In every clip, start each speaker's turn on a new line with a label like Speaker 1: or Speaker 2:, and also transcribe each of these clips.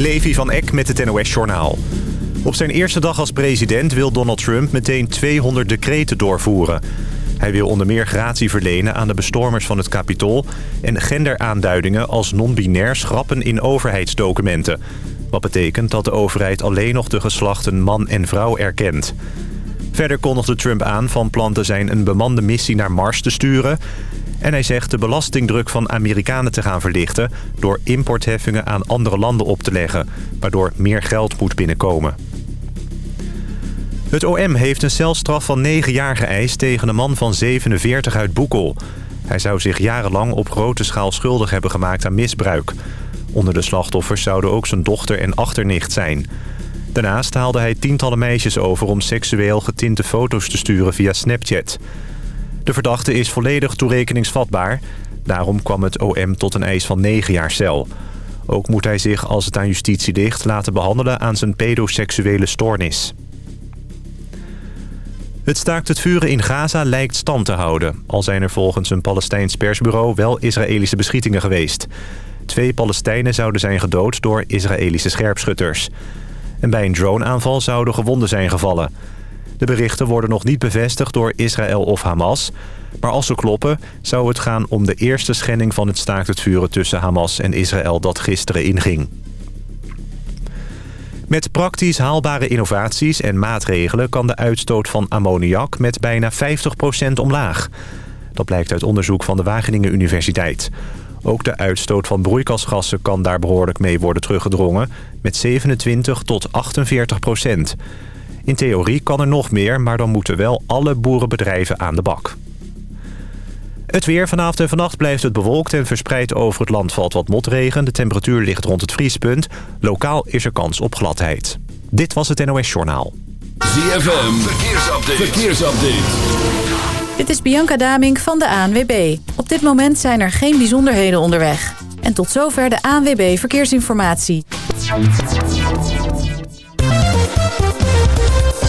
Speaker 1: Levi van Eck met het NOS-journaal. Op zijn eerste dag als president wil Donald Trump meteen 200 decreten doorvoeren. Hij wil onder meer gratie verlenen aan de bestormers van het Capitool... en genderaanduidingen als non-binair schrappen in overheidsdocumenten. Wat betekent dat de overheid alleen nog de geslachten man en vrouw erkent. Verder kondigde Trump aan van plan te zijn een bemande missie naar Mars te sturen... En hij zegt de belastingdruk van Amerikanen te gaan verlichten... door importheffingen aan andere landen op te leggen... waardoor meer geld moet binnenkomen. Het OM heeft een celstraf van 9 jaar geëist tegen een man van 47 uit Boekel. Hij zou zich jarenlang op grote schaal schuldig hebben gemaakt aan misbruik. Onder de slachtoffers zouden ook zijn dochter en achternicht zijn. Daarnaast haalde hij tientallen meisjes over om seksueel getinte foto's te sturen via Snapchat... De verdachte is volledig toerekeningsvatbaar. Daarom kwam het OM tot een eis van 9 jaar cel. Ook moet hij zich, als het aan justitie ligt, laten behandelen aan zijn pedoseksuele stoornis. Het staakt het vuren in Gaza lijkt stand te houden. Al zijn er volgens een Palestijns persbureau wel Israëlische beschietingen geweest. Twee Palestijnen zouden zijn gedood door Israëlische scherpschutters. En bij een droneaanval zouden gewonden zijn gevallen... De berichten worden nog niet bevestigd door Israël of Hamas. Maar als ze kloppen, zou het gaan om de eerste schending van het staakt het vuren tussen Hamas en Israël dat gisteren inging. Met praktisch haalbare innovaties en maatregelen kan de uitstoot van ammoniak met bijna 50% omlaag. Dat blijkt uit onderzoek van de Wageningen Universiteit. Ook de uitstoot van broeikasgassen kan daar behoorlijk mee worden teruggedrongen... met 27 tot 48 procent. In theorie kan er nog meer, maar dan moeten wel alle boerenbedrijven aan de bak. Het weer vanavond en vannacht blijft het bewolkt en verspreid over het land valt wat motregen. De temperatuur ligt rond het vriespunt. Lokaal is er kans op gladheid. Dit was het NOS Journaal.
Speaker 2: ZFM, verkeersupdate. verkeersupdate.
Speaker 3: Dit is Bianca Damink van de ANWB. Op dit moment zijn er geen bijzonderheden onderweg. En tot zover de ANWB Verkeersinformatie.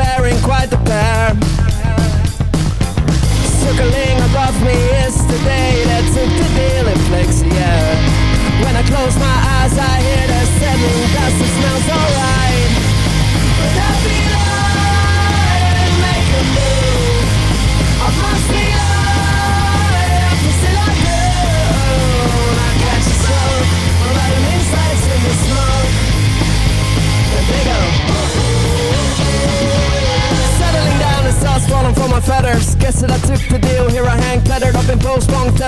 Speaker 4: Comparing quite the pair. Circling above me is the day that took the deal in flexi. When I close my eyes, I hear the settling dust. It smells alright.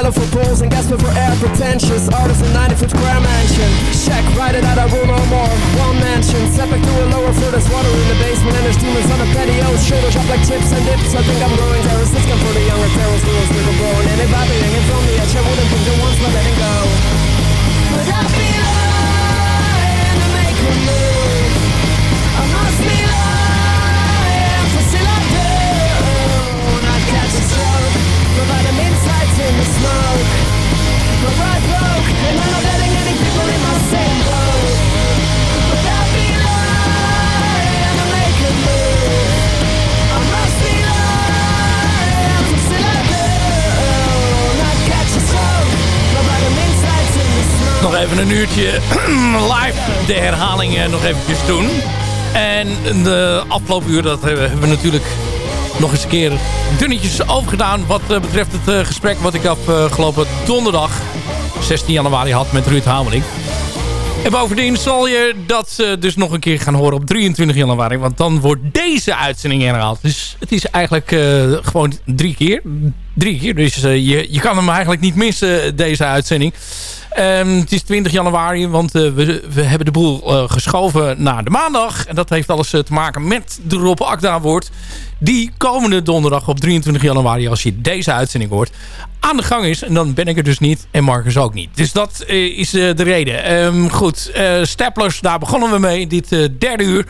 Speaker 4: Long telephone poles and gasping for air. Pretentious artist in 90 foot square mansion. Check, write it out. I rule no more. One mansion. Step back to a lower floor. There's water in the basement and there's demons on the patio. Shoulders up like chips and dips. I think I'm growing terrorist. This for the younger terrorists. Doing still growing. Anybody hanging from the edge. I wouldn't think the ones but letting go. But I feel lying to make a move. I must be lying
Speaker 5: Nog even een uurtje live de herhaling eh, nog eventjes doen. En de afgelopen dat hebben we natuurlijk nog eens een keer dunnetjes overgedaan... wat eh, betreft het eh, gesprek wat ik afgelopen donderdag, 16 januari, had met Ruud Hameling. En bovendien zal je dat uh, dus nog een keer gaan horen op 23 januari. Want dan wordt deze uitzending herhaald. Dus het is eigenlijk gewoon drie keer. Drie keer. Dus je, je kan hem eigenlijk niet missen, deze uitzending. Um, het is 20 januari, want uh, we, hebben de boel uh, geschoven naar de maandag. En dat heeft alles uh, te maken met de Rob Akda woord. Die komende donderdag op 23 januari, als je deze uitzending hoort, aan de gang is. En dan ben ik er dus niet en Marcus ook niet. Dus dat is de reden. Um, goed, Staplers, daar begonnen we mee. Dit derde uur.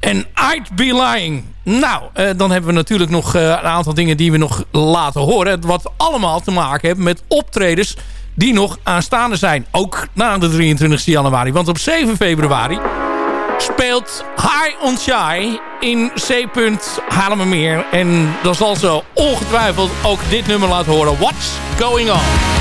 Speaker 5: En I'd Be Lying. Nou, dan hebben we natuurlijk nog een aantal dingen die we nog laten horen. Wat allemaal te maken heeft met optredens die nog aanstaande zijn. Ook na de 23 januari. Want op 7 februari speelt High on Shy in C. Haarlemmermeer. En dan zal ze ongetwijfeld ook dit nummer laten horen. What's Going On?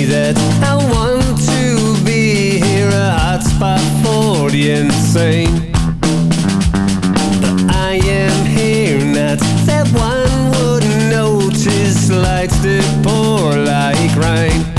Speaker 6: that I want to be here A hot spot for the insane. But I am here not. That one would notice Lights that pour like rain.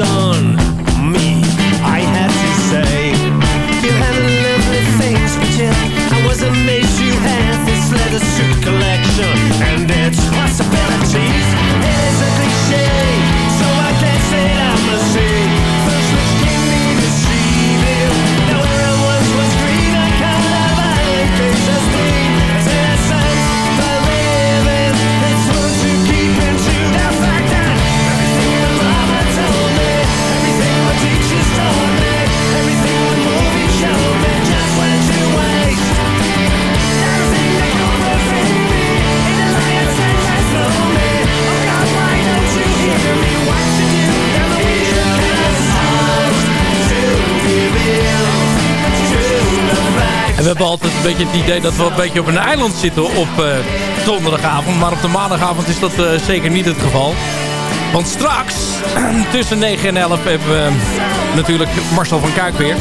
Speaker 6: on
Speaker 7: me, I had to say. You but I was amazed you had this leather suit collection.
Speaker 5: And we hebben altijd een beetje het idee dat we een beetje op een eiland zitten op eh, donderdagavond. Maar op de maandagavond is dat eh, zeker niet het geval. Want straks, tussen 9 en 11, hebben we natuurlijk Marcel van Kuik weer.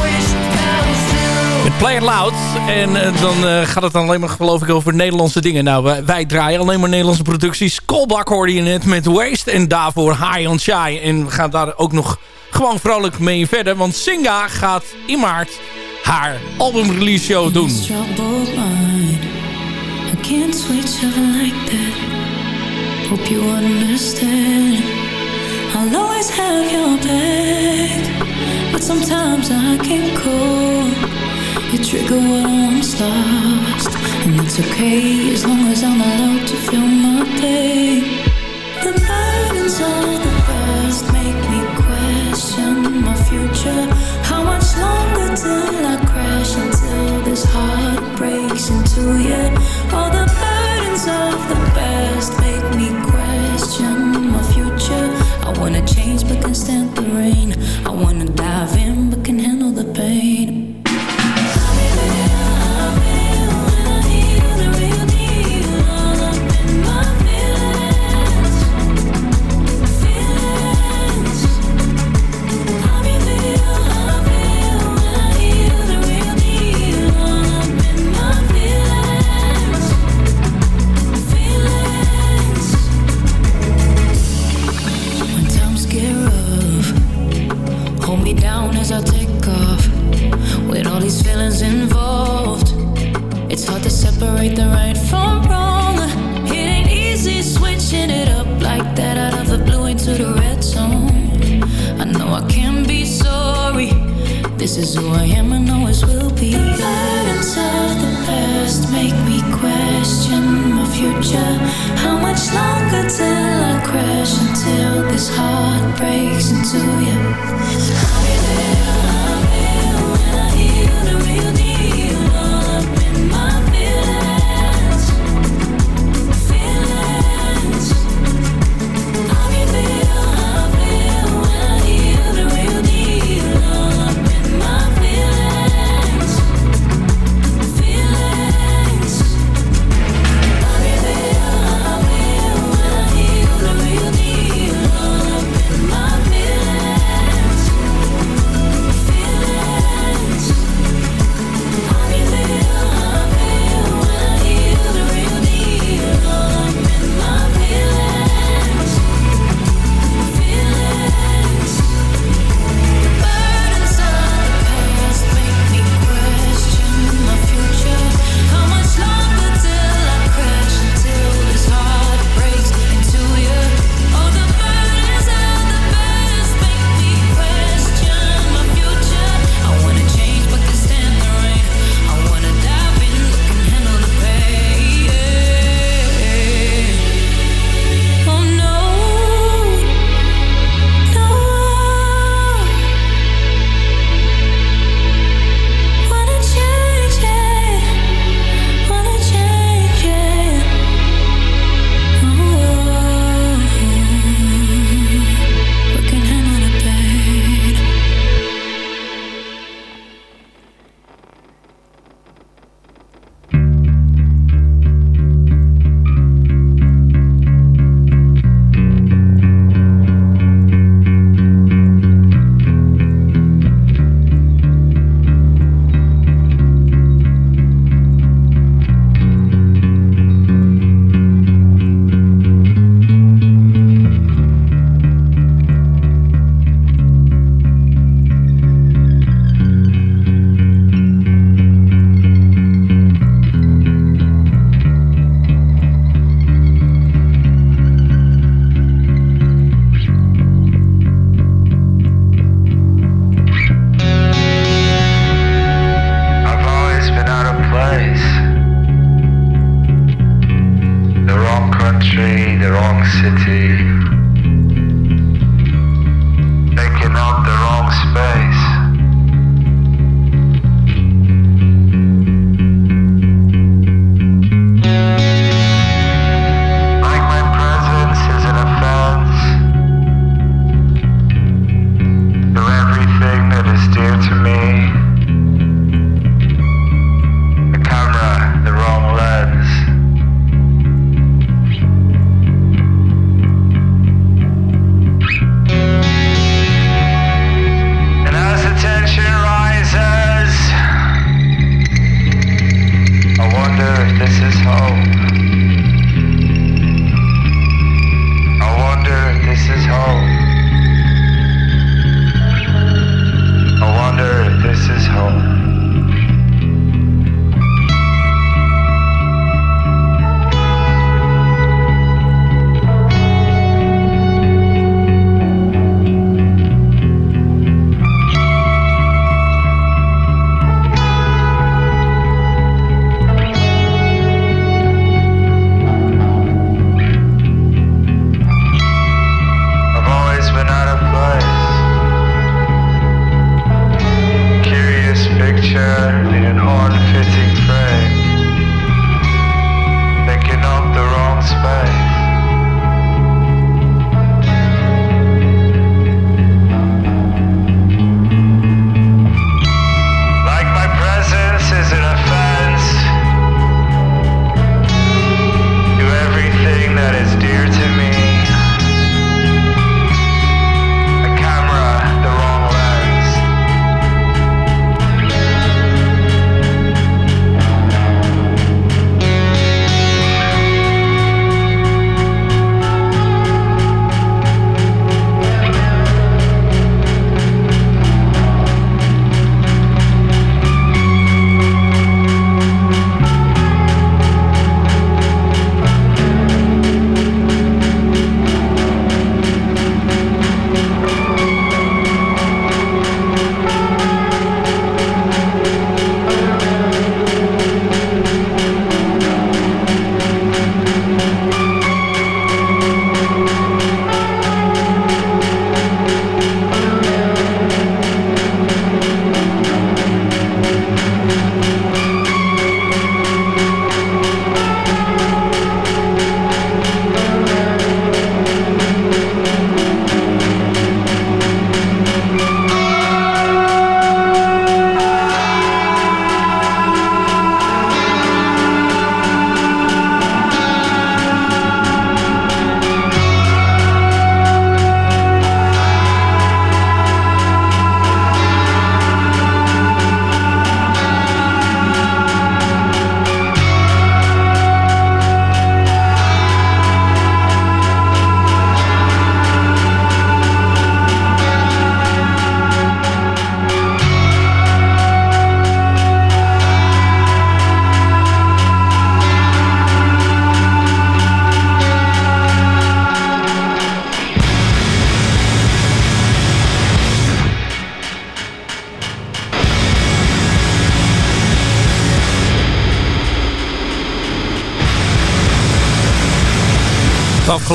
Speaker 5: Met Play It Loud. En eh, dan eh, gaat het alleen maar geloof ik over Nederlandse dingen. Nou, wij, wij draaien alleen maar Nederlandse producties. Kolbak hoorde je net met Waste. En daarvoor High on Shy. En we gaan daar ook nog gewoon vrolijk mee verder. Want Singa gaat in maart haar albumrelease show doen.
Speaker 6: Sometimes I can't cope. You trigger what I once lost, and that's okay as long as I'm allowed to feel my pain. The burdens of the future. How much longer till I crash until this heart breaks into you? All the burdens of the past make me question my future. I wanna change but can stand the rain. I wanna dive in the right from wrong. It ain't easy switching it up like that out of the blue into the red zone. I know I can be sorry. This is who I am and always will be. Burdens of the past make me question my future. How much longer till I crash until this heart breaks into you?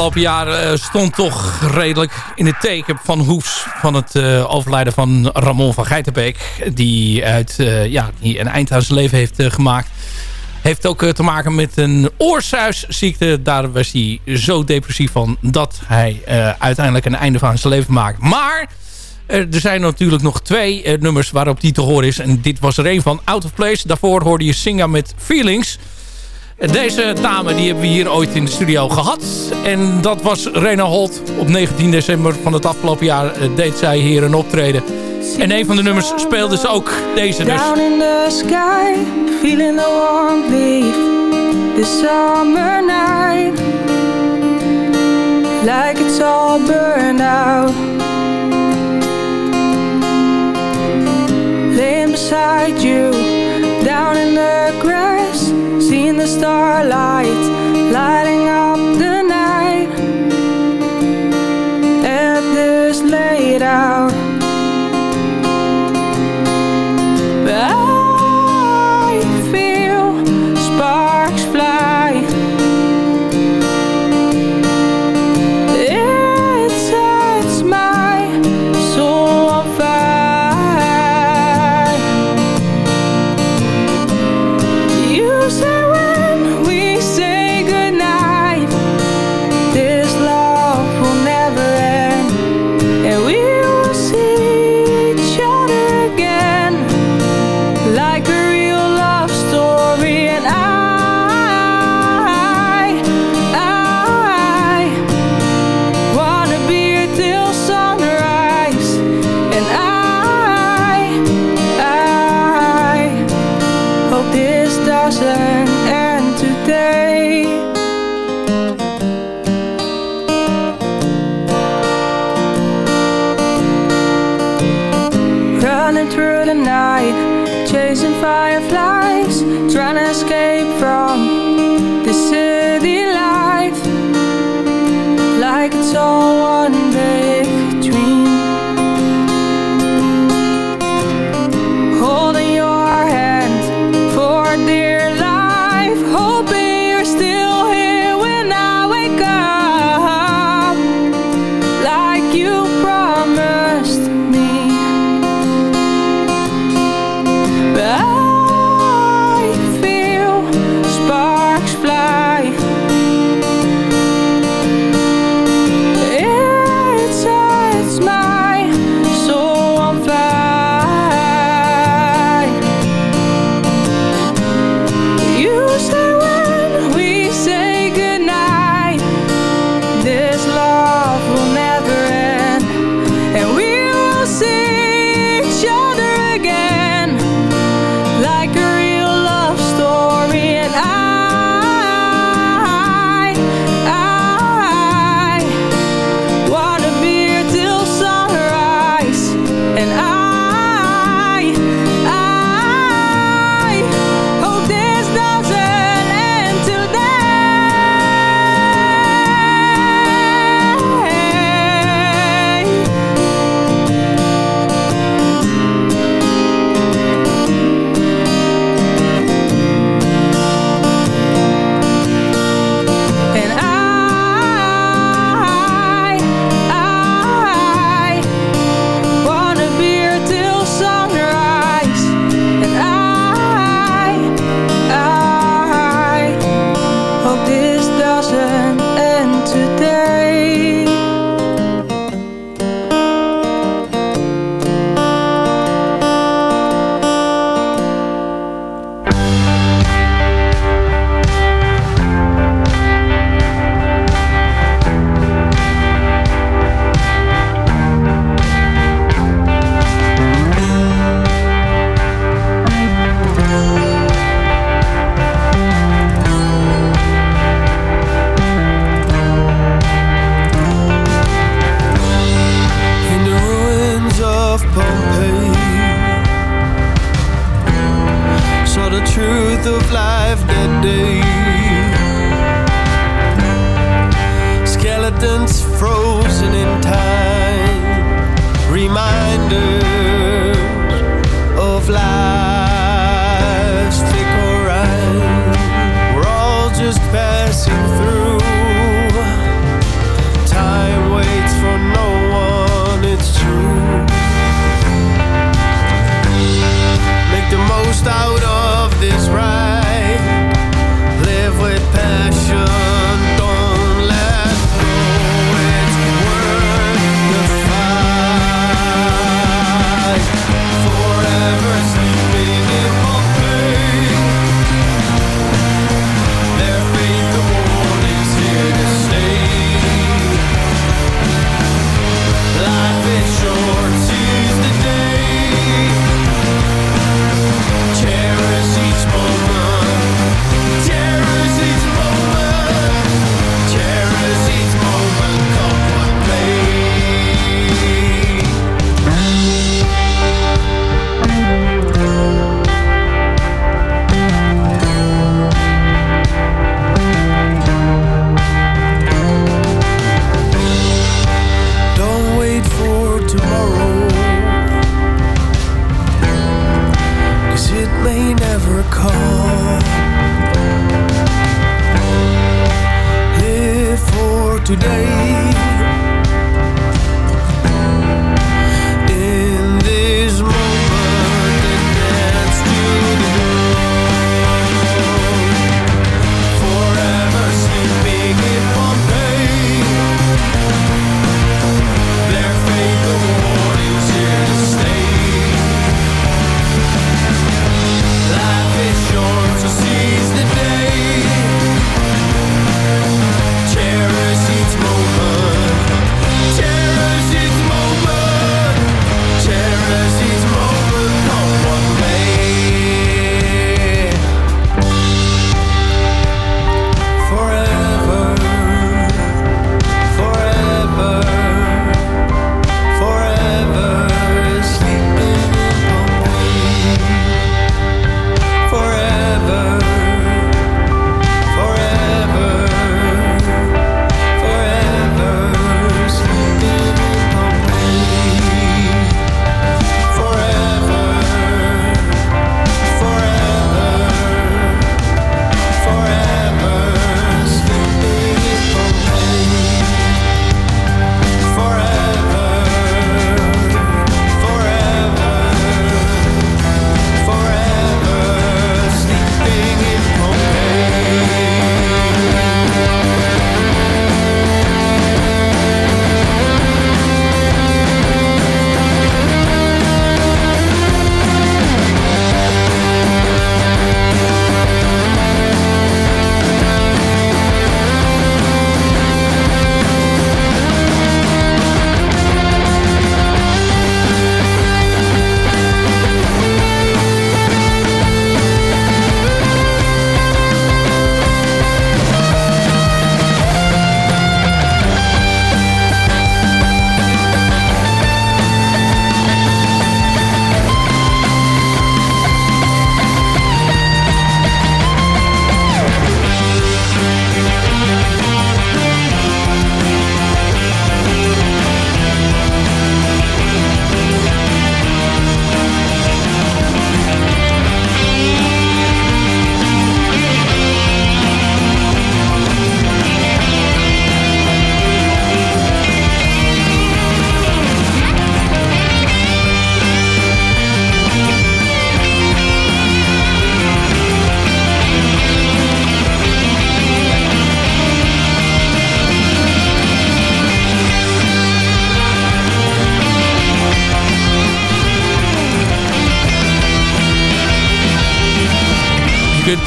Speaker 5: Afgelopen jaar eh, stond toch redelijk in het teken van Hoefs... van het eh, overlijden van Ramon van Geitenbeek... die, uit, eh, ja, die een eind aan zijn leven heeft gemaakt. Heeft ook te maken met een oorsuisziekte. Daar was hij zo depressief van... dat hij uiteindelijk een einde van zijn leven maakt. Maar er zijn natuurlijk nog twee nummers waarop die te horen is. En dit was er een van Out of Place. Daarvoor hoorde je Singa met Feelings... Deze dame die hebben we hier ooit in de studio gehad. En dat was Rena Holt. Op 19 december van het afgelopen jaar eh, deed zij hier een optreden. En een van de nummers speelde ze ook deze dus.
Speaker 8: Down in the sky, feeling the warmth leave this summer night. Like it's all burned out. Laying beside you, down in the seeing the starlight, lighting up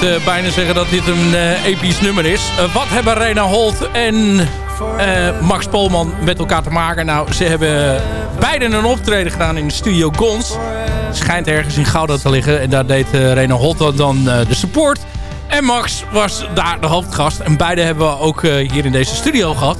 Speaker 5: eh, bijna zeggen dat dit een eh, episch nummer is. Eh, wat hebben Rena Holt en Max Polman met elkaar te maken? Nou, ze hebben beiden een optreden gedaan in de studio Gons. Schijnt ergens in Gouda te liggen. En daar deed Rena Holt dan, de support. En Max was daar de hoofdgast. En beide hebben we ook hier in deze studio gehad.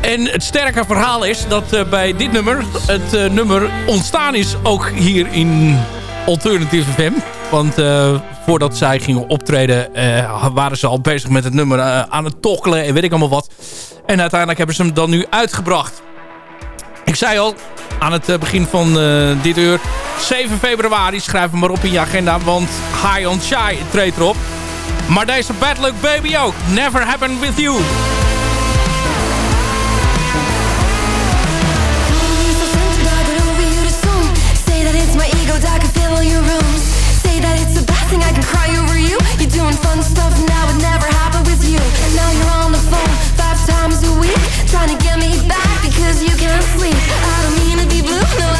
Speaker 5: En het sterke verhaal is dat bij dit nummer... het nummer ontstaan is ook hier in Alternative FM. Want eh, voordat zij gingen optreden... eh, waren ze al bezig met het nummer eh, aan het tokkelen en weet ik allemaal wat. En uiteindelijk hebben ze hem dan nu uitgebracht. Ik zei al aan het begin van dit uur... 7 februari, schrijf hem maar op in je agenda... want High on Shy treedt erop. Maar deze Bad Luck Baby ook. Never Happened With You.
Speaker 9: Trying to get me back because you can't sleep. I don't mean to be blue, no,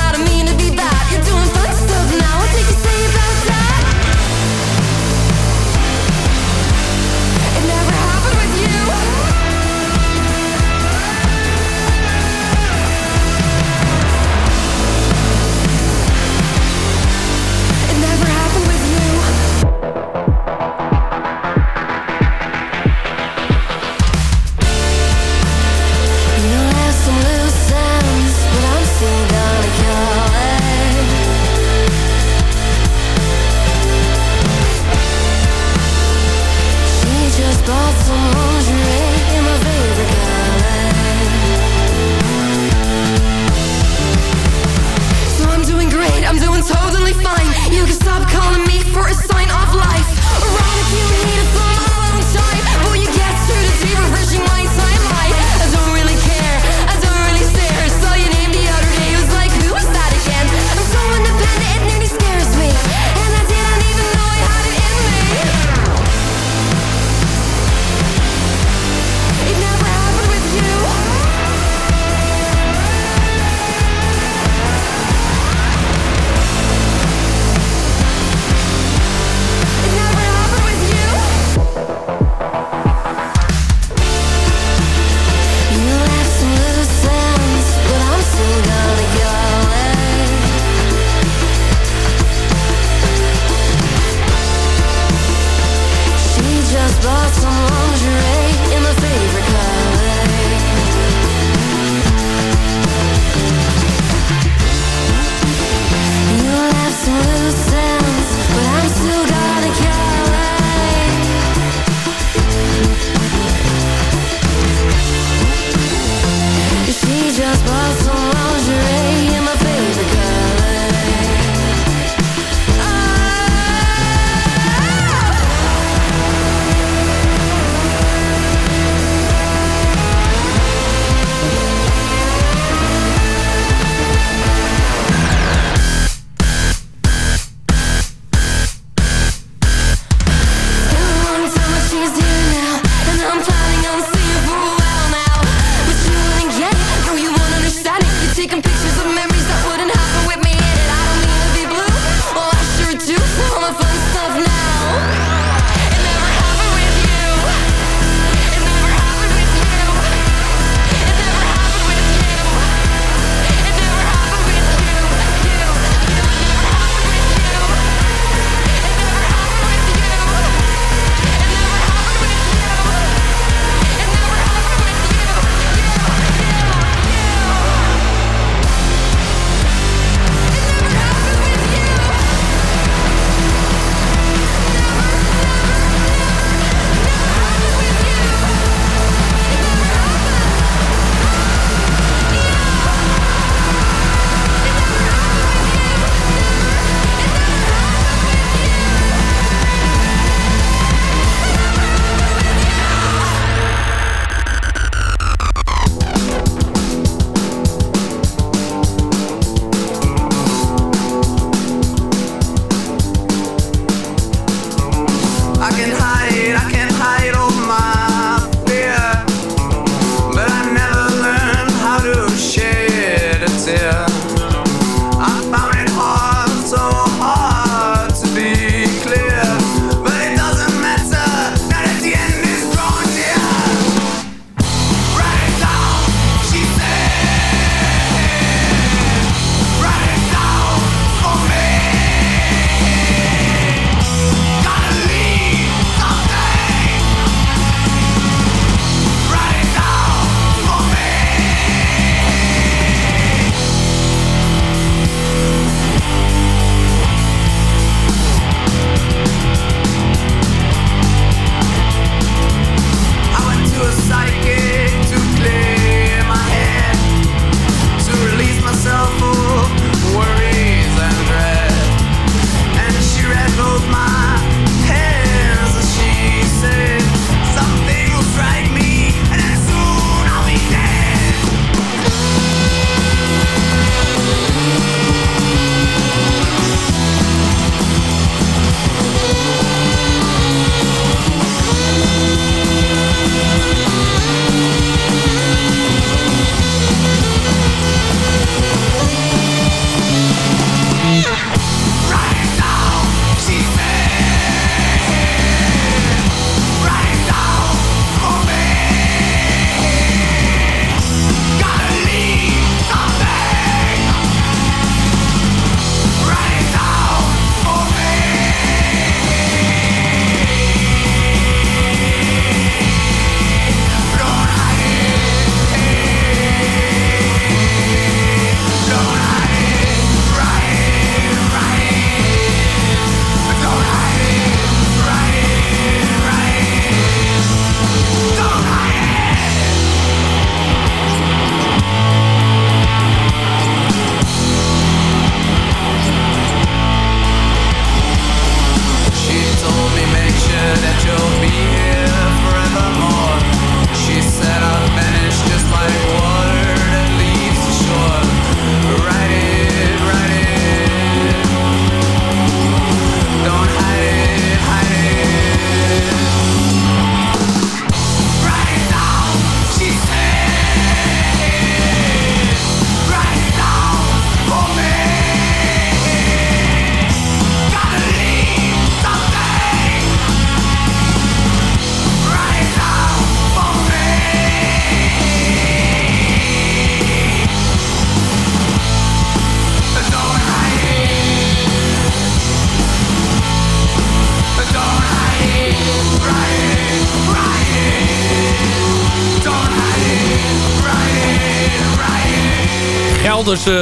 Speaker 9: Dus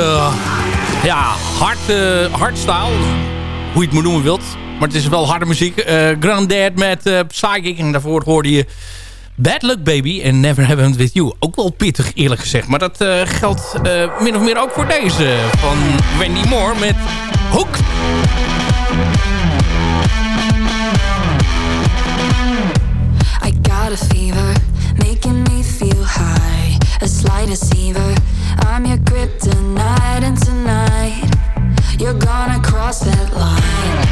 Speaker 9: ja, hard, eh, uh, hardstyle. Hoe je het moet noemen wilt. Maar het is wel harde muziek. Uh, met uh, Psychic. En daarvoor hoorde je Bad Luck Baby en Never Have I With You. Ook wel pittig eerlijk gezegd. Maar dat geldt min of meer ook voor deze. Van Wendy Moore met Hook.
Speaker 10: I got a fever. Making me feel high. A slight deceiver. I'm your kryptonite, and tonight you're gonna cross that line.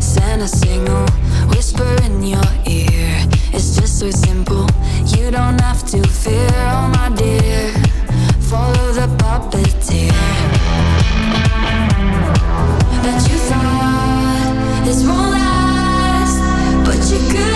Speaker 10: Send a signal, whisper in your ear. It's just so simple, you don't have to fear, oh my dear. Follow the puppeteer that you thought this won't last, but you
Speaker 9: could.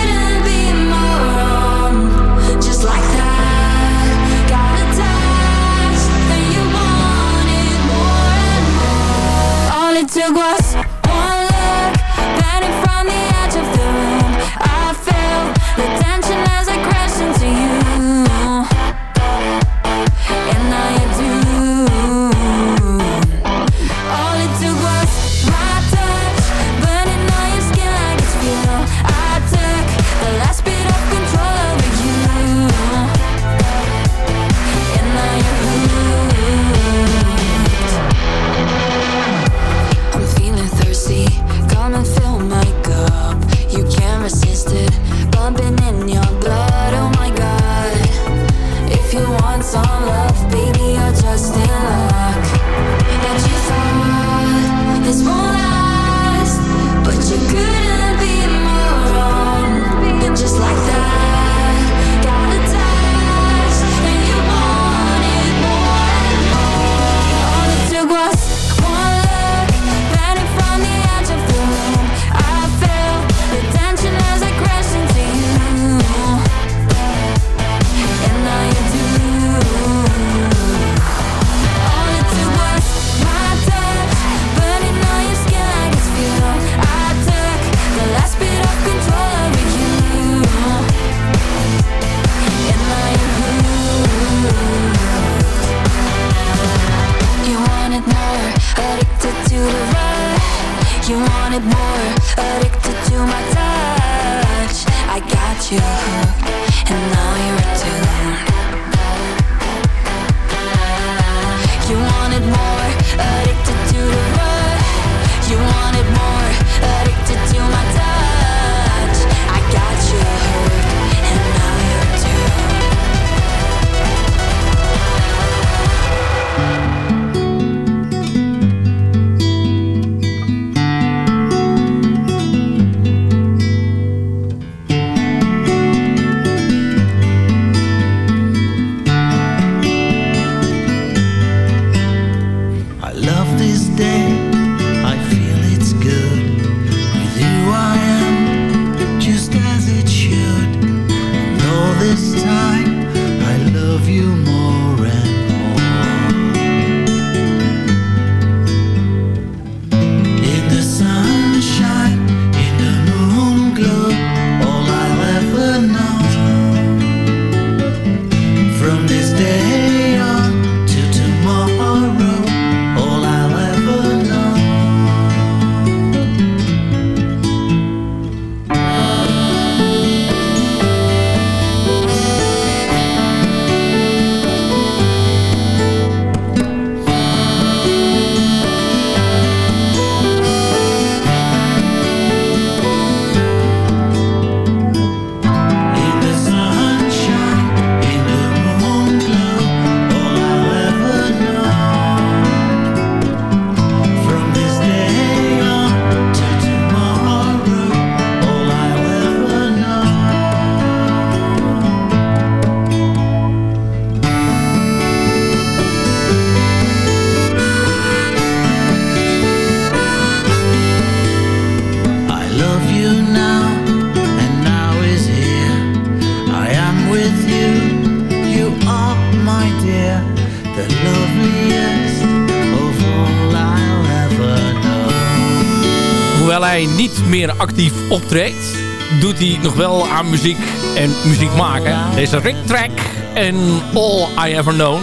Speaker 9: niet meer actief optreedt, doet hij nog wel aan muziek en muziek maken. Deze Rick Track
Speaker 5: en All I Ever Known.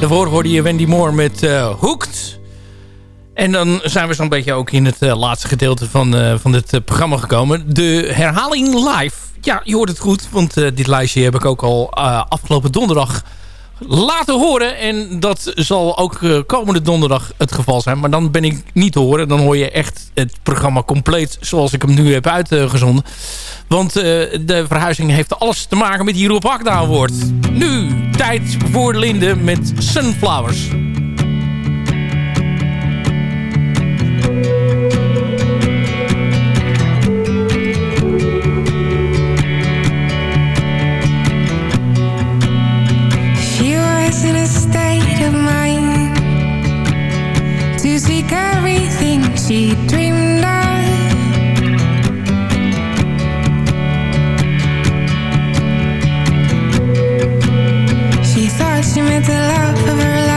Speaker 5: Daarvoor hoorde je Wendy Moore met uh, Hooked. En dan zijn we zo'n beetje ook in het eh, laatste gedeelte van, eh, van dit programma gekomen. De herhaling live. Ja, je hoort het goed, want dit lijstje heb ik ook al afgelopen donderdag laten horen. En dat zal ook eh, komende donderdag het geval zijn. Maar dan ben ik niet te horen. Dan hoor je echt het programma compleet zoals ik hem nu heb uitgezonden. Want eh, de verhuizing heeft alles te maken met Rob Hakda Award. Nu, tijd voor Linde met Sunflowers.
Speaker 11: She dreamed of. She thought she met the love of her life,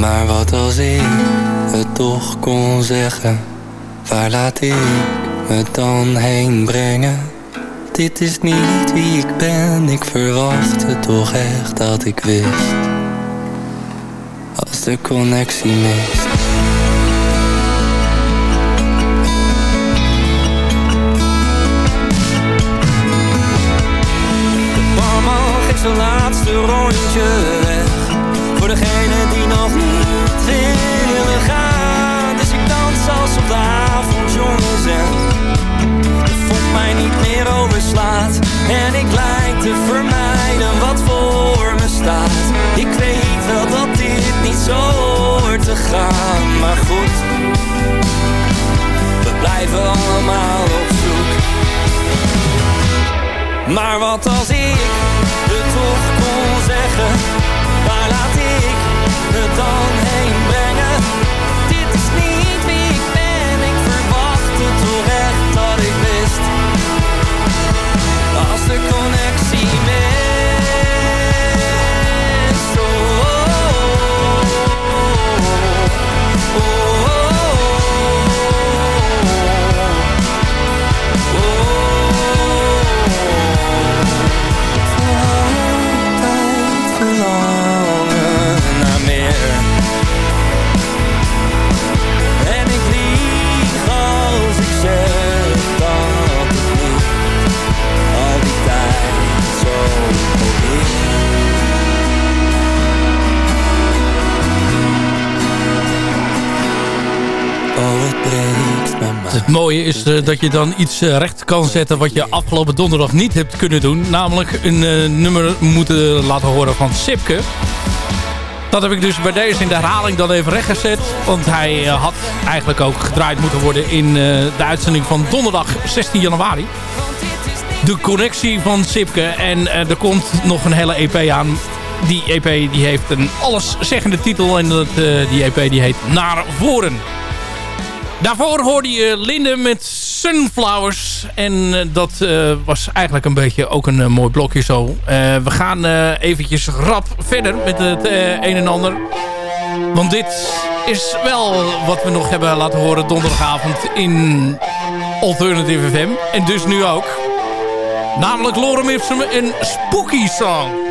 Speaker 12: Maar wat als ik het toch kon zeggen? Waar laat ik me dan heen brengen? Dit is niet wie ik ben, ik verwachtte toch echt dat ik wist. Als de connectie mist. De barman geeft zijn laatste rondje te vermijden wat voor me staat. Ik weet wel dat dit niet zo hoort te gaan. Maar goed, we blijven allemaal op zoek. Maar wat als ik het toch kon zeggen? Waar laat ik het dan Het
Speaker 5: mooie is eh, dat je dan iets eh, recht kan zetten wat je afgelopen donderdag niet hebt kunnen doen. Namelijk een eh, nummer moeten laten horen van Sipke. Dat heb ik dus bij deze in de herhaling dan even rechtgezet. Want hij had eigenlijk ook gedraaid moeten worden in de uitzending van donderdag 16 januari. De connectie van Sipke. En er komt nog een hele EP aan. Die EP die heeft een alleszeggende titel. En dat, die EP die heet Naar Voren. Daarvoor hoorde je Linde met Sunflowers. En eh, dat eh, was eigenlijk een beetje ook een eh, mooi blokje zo. We gaan eventjes rap verder met het een en ander. Want dit is wel wat we nog hebben laten horen donderdagavond in Alternative FM. En dus nu ook. Namelijk Lorem Ipsum en Spooky Song.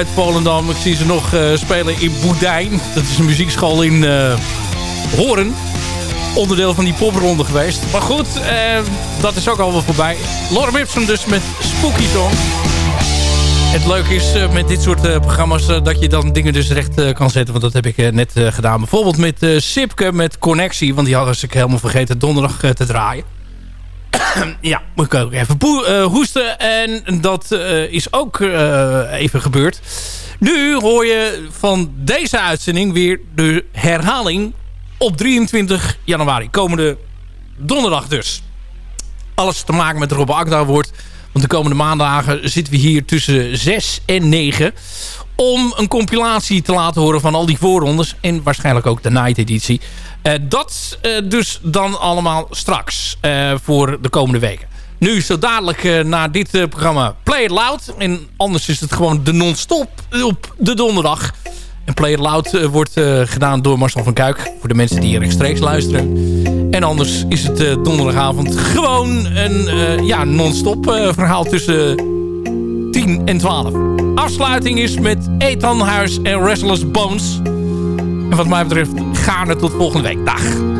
Speaker 7: Uit Volendam. Ik zie ze nog eh, spelen in Boudijn. Dat is een muziekschool in eh Horen. Onderdeel van die popronde geweest. Maar goed, eh, dat is ook alweer voorbij. Lorem Ipsum dus met Spooky Song. Het leuke is met dit soort programma's dat je dan dingen dus recht kan zetten. Want dat heb ik net gedaan. Bijvoorbeeld met Sipke met Connectie. Want die hadden ze helemaal vergeten donderdag te draaien. ja, moet ik ook even eh, hoesten. En dat eh, is ook eh, even gebeurd. Nu hoor je van deze uitzending weer de herhaling op 23 januari. Komende donderdag dus. Alles te maken met Robbe Akda wordt. Want de komende maandagen zitten we hier tussen 6 en 9 om een compilatie te laten horen van al die voorrondes. En waarschijnlijk ook de night editie. Eh, dat eh, dus dan allemaal straks eh, voor de komende weken. Nu zo dadelijk eh, na dit programma Play It Loud. En anders is het gewoon de non-stop op de donderdag. En Play It Loud wordt gedaan door Marcel van Kuik. Voor de mensen die rechtstreeks luisteren. En anders is het donderdagavond gewoon een ja, non-stop verhaal tussen 10 en 12. Afsluiting is met Ethan Huis en Restless Bones. En wat mij betreft gaan we tot volgende week. Dag.